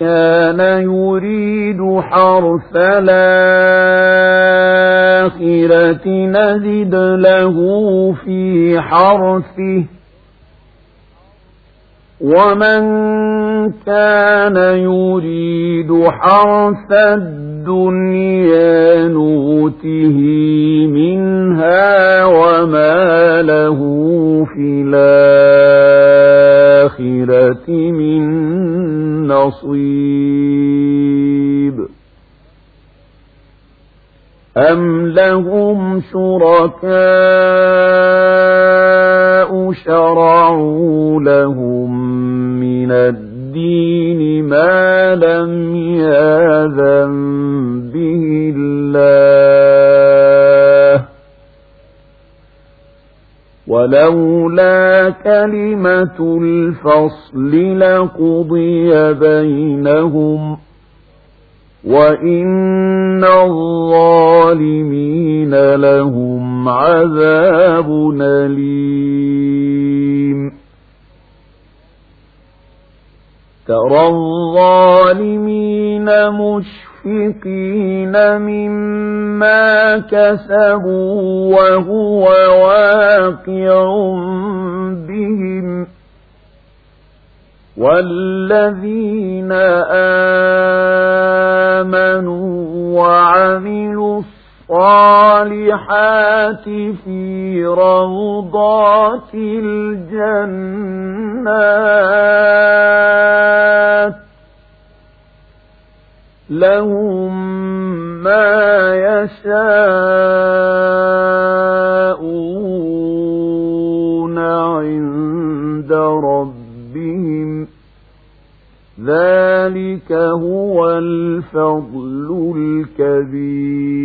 كان يريد حرث الآخرة نزد له في حرثه. ومن كان يريد حرث الدنيا نوته منها وما له في الآخرة من نصيب أم لهم شركاء شرعوا لهم من الدين ما لم ياذن به الله ولولا كلمة الفصل لقضي بينهم وإن الظالمين لهم عذاب أليم. ترى الظالمين مشفقين مما كسبوا وهو واقع بهم والذين آمنوا وعملوا الصالحات في روضات الجنات لهم ما يشاءون عند ربهم. ذلك هو الفضل الكبير.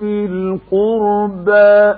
في القربى